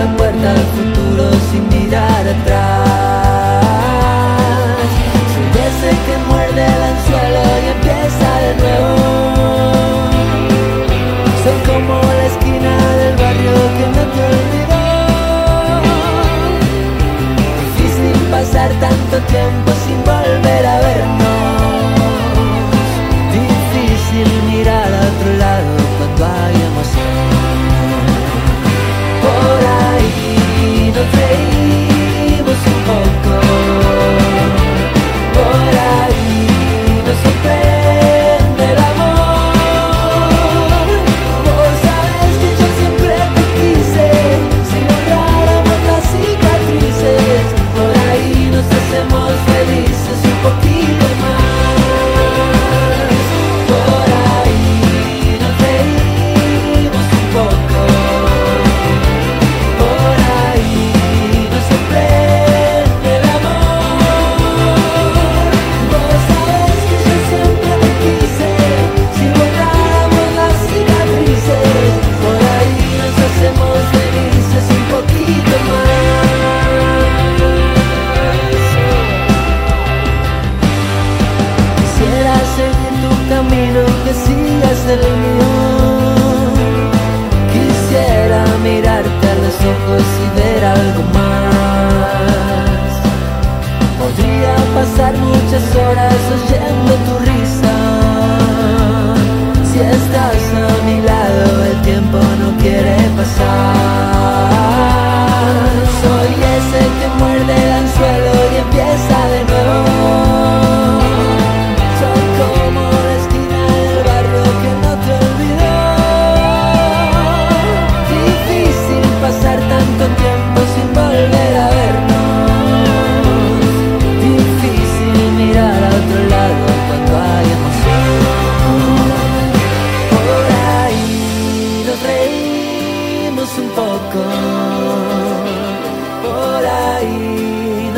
la puerta al futuro sin mirar atrás. Soy ese que muerde el anzuelo y empieza de nuevo. Soy como la esquina del barrio que no te olvidó. Difícil pasar tanto tiempo sin volver a vernos. Difícil mirar a otro lado cuando hay emoción. Camino, que sigas el mío.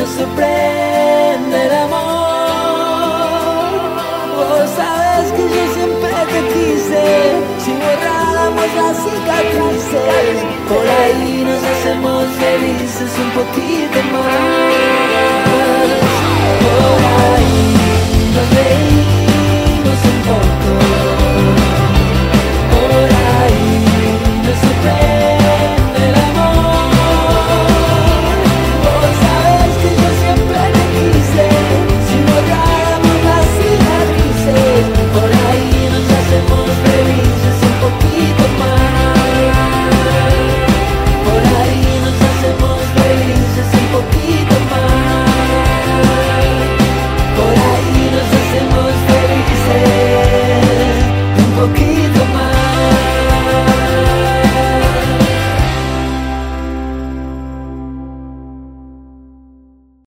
Sorprende el amor. Vos sabes que yo siempre te quise. Si borráramos las cicatrices, por ahí nos hacemos felices un poquito